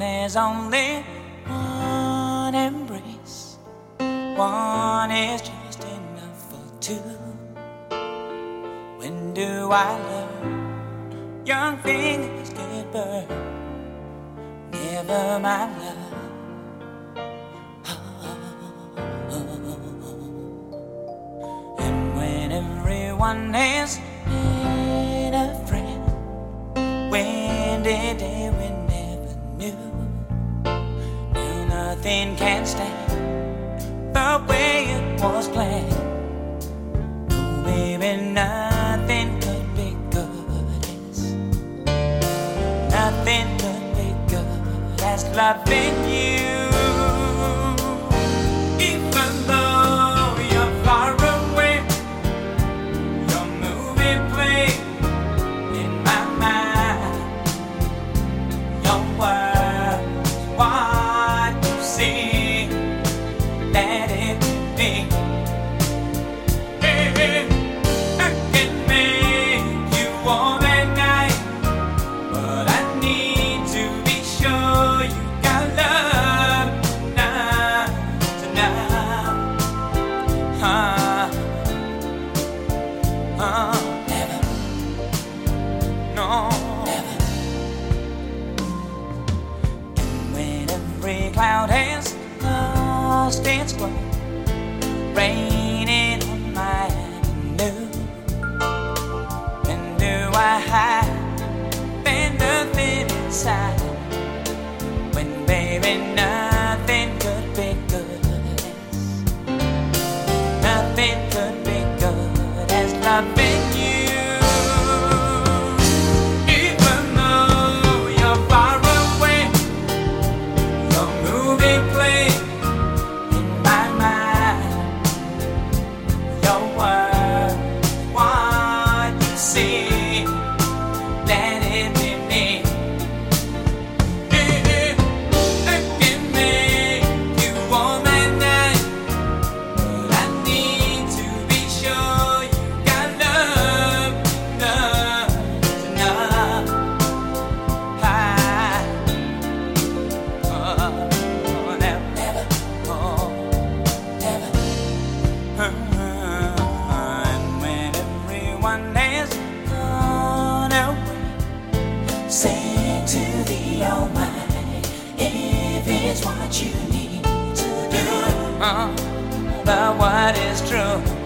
there's only one embrace. One is just enough for two. When do I learn? Young fingers get burned. Never my love. And when everyone has been a friend, when did they nothing can stand the way it was planned. Oh, baby, nothing could be good as nothing could be good as loving you. Lost its glow, raining on my avenue, when do I hide? There's nothing inside. When baby nothing could be good nothing could everyone has gone say to the Almighty, if it's what you need to do, uh, but what is true?